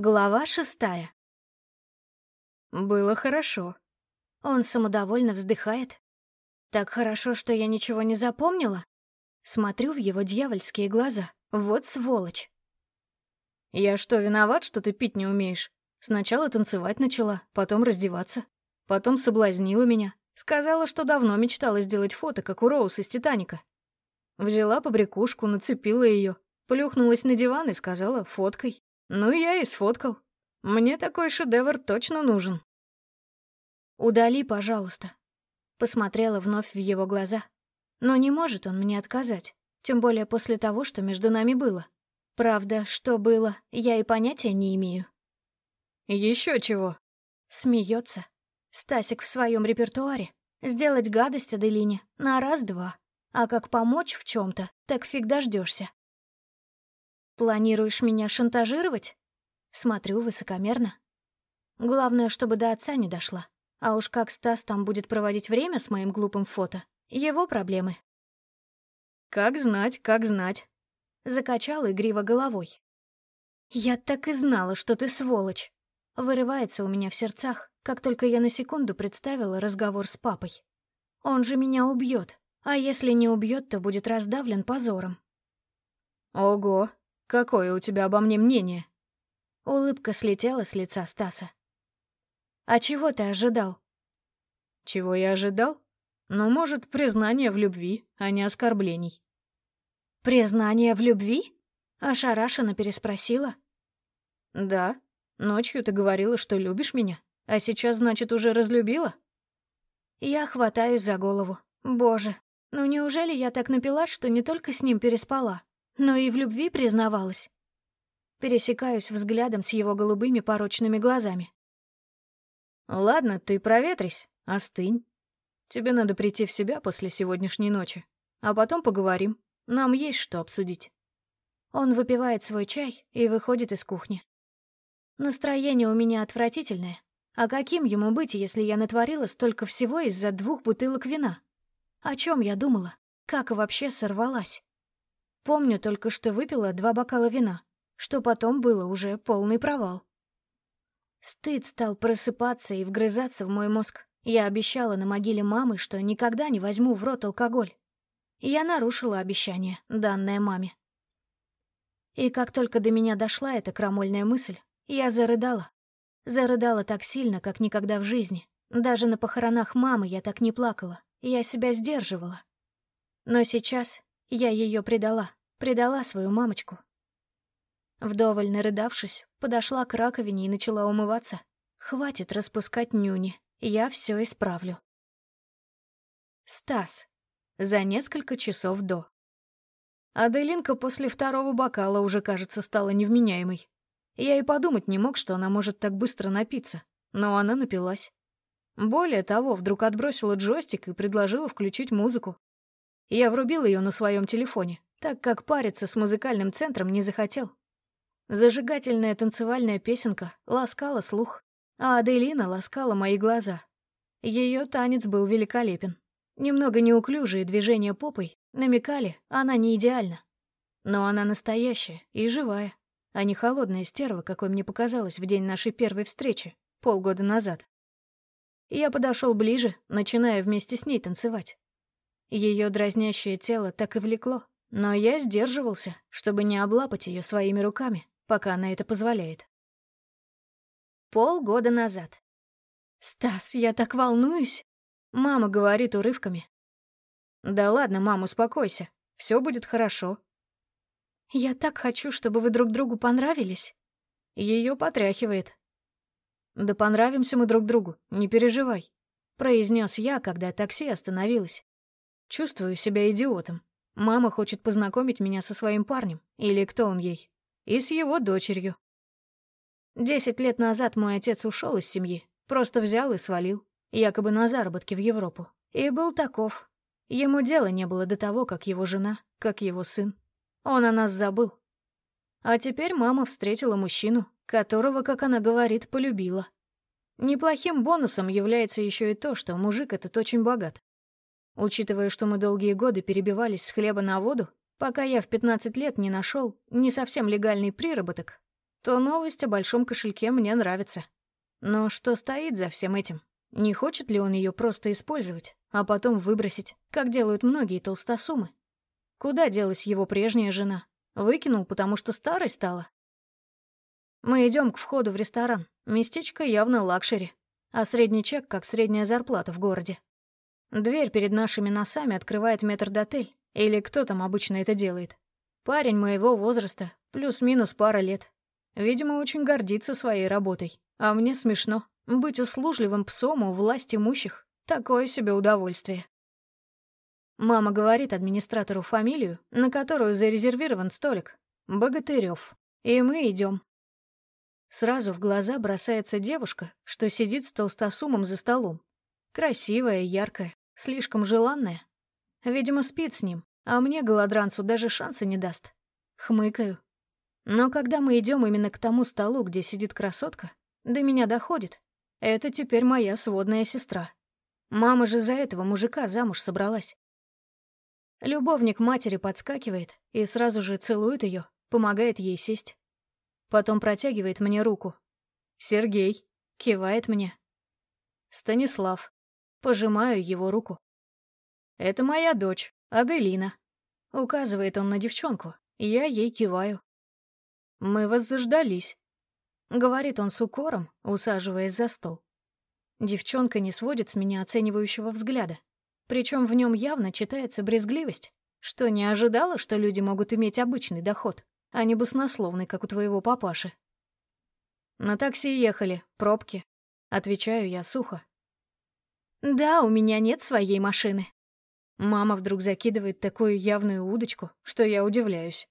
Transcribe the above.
Глава шестая. Было хорошо. Он самодовольно вздыхает. Так хорошо, что я ничего не запомнила. Смотрю в его дьявольские глаза. Вот сволочь. Я что, виноват, что ты пить не умеешь? Сначала танцевать начала, потом раздеваться. Потом соблазнила меня. Сказала, что давно мечтала сделать фото, как у Роуз из «Титаника». Взяла побрякушку, нацепила ее, плюхнулась на диван и сказала «фоткой». Ну, я и сфоткал. Мне такой шедевр точно нужен. «Удали, пожалуйста». Посмотрела вновь в его глаза. Но не может он мне отказать, тем более после того, что между нами было. Правда, что было, я и понятия не имею. Еще чего?» Смеется. Стасик в своем репертуаре. Сделать гадость Аделине на раз-два. А как помочь в чем то так фиг дождешься. Планируешь меня шантажировать? Смотрю высокомерно. Главное, чтобы до отца не дошла. А уж как Стас там будет проводить время с моим глупым фото, его проблемы. Как знать, как знать. Закачал игриво головой. Я так и знала, что ты сволочь. Вырывается у меня в сердцах, как только я на секунду представила разговор с папой. Он же меня убьет, а если не убьет, то будет раздавлен позором. Ого, Какое у тебя обо мне мнение?» Улыбка слетела с лица Стаса. «А чего ты ожидал?» «Чего я ожидал? Ну, может, признание в любви, а не оскорблений». «Признание в любви?» — ошарашенно переспросила. «Да. Ночью ты говорила, что любишь меня, а сейчас, значит, уже разлюбила?» Я хватаюсь за голову. Боже, ну неужели я так напилась, что не только с ним переспала, но и в любви признавалась. Пересекаюсь взглядом с его голубыми порочными глазами. «Ладно, ты проветрись, остынь. Тебе надо прийти в себя после сегодняшней ночи, а потом поговорим. Нам есть что обсудить». Он выпивает свой чай и выходит из кухни. Настроение у меня отвратительное. А каким ему быть, если я натворила столько всего из-за двух бутылок вина? О чем я думала? Как вообще сорвалась? Помню только, что выпила два бокала вина, что потом было уже полный провал. Стыд стал просыпаться и вгрызаться в мой мозг. Я обещала на могиле мамы, что никогда не возьму в рот алкоголь. Я нарушила обещание, данное маме. И как только до меня дошла эта крамольная мысль, я зарыдала. Зарыдала так сильно, как никогда в жизни. Даже на похоронах мамы я так не плакала. Я себя сдерживала. Но сейчас я ее предала. Предала свою мамочку. Вдоволь нарыдавшись, подошла к раковине и начала умываться. Хватит распускать нюни, я все исправлю. Стас. За несколько часов до. Аделинка после второго бокала уже, кажется, стала невменяемой. Я и подумать не мог, что она может так быстро напиться, но она напилась. Более того, вдруг отбросила джойстик и предложила включить музыку. Я врубил ее на своем телефоне, так как париться с музыкальным центром не захотел. Зажигательная танцевальная песенка ласкала слух, а Аделина ласкала мои глаза. Ее танец был великолепен. Немного неуклюжие движения попой намекали, она не идеальна. Но она настоящая и живая, а не холодная стерва, какой мне показалось в день нашей первой встречи, полгода назад. Я подошел ближе, начиная вместе с ней танцевать. Ее дразнящее тело так и влекло, но я сдерживался, чтобы не облапать ее своими руками, пока она это позволяет. Полгода назад. «Стас, я так волнуюсь!» Мама говорит урывками. «Да ладно, мам, успокойся. Все будет хорошо». «Я так хочу, чтобы вы друг другу понравились». Ее потряхивает. «Да понравимся мы друг другу, не переживай», — произнес я, когда такси остановилось. Чувствую себя идиотом. Мама хочет познакомить меня со своим парнем, или кто он ей, и с его дочерью. Десять лет назад мой отец ушел из семьи, просто взял и свалил, якобы на заработки в Европу. И был таков. Ему дела не было до того, как его жена, как его сын. Он о нас забыл. А теперь мама встретила мужчину, которого, как она говорит, полюбила. Неплохим бонусом является еще и то, что мужик этот очень богат. Учитывая, что мы долгие годы перебивались с хлеба на воду, пока я в 15 лет не нашел не совсем легальный приработок, то новость о большом кошельке мне нравится. Но что стоит за всем этим? Не хочет ли он ее просто использовать, а потом выбросить, как делают многие толстосумы? Куда делась его прежняя жена? Выкинул, потому что старой стала? Мы идем к входу в ресторан. Местечко явно luxury. А средний чек как средняя зарплата в городе. Дверь перед нашими носами открывает метрдотель. Или кто там обычно это делает. Парень моего возраста, плюс-минус пара лет. Видимо, очень гордится своей работой. А мне смешно. Быть услужливым псом у власть имущих — такое себе удовольствие. Мама говорит администратору фамилию, на которую зарезервирован столик. Богатырев. И мы идем. Сразу в глаза бросается девушка, что сидит с толстосумом за столом. Красивая, яркая, слишком желанная. Видимо, спит с ним, а мне, голодранцу, даже шанса не даст. Хмыкаю. Но когда мы идем именно к тому столу, где сидит красотка, до меня доходит. Это теперь моя сводная сестра. Мама же за этого мужика замуж собралась. Любовник матери подскакивает и сразу же целует ее, помогает ей сесть. Потом протягивает мне руку. «Сергей», кивает мне. «Станислав». Пожимаю его руку. «Это моя дочь, Аделина». Указывает он на девчонку, я ей киваю. «Мы вас заждались», — говорит он с укором, усаживаясь за стол. Девчонка не сводит с меня оценивающего взгляда. Причем в нем явно читается брезгливость, что не ожидала, что люди могут иметь обычный доход, а не баснословный, как у твоего папаши. На такси ехали, пробки. Отвечаю я сухо. Да, у меня нет своей машины. Мама вдруг закидывает такую явную удочку, что я удивляюсь.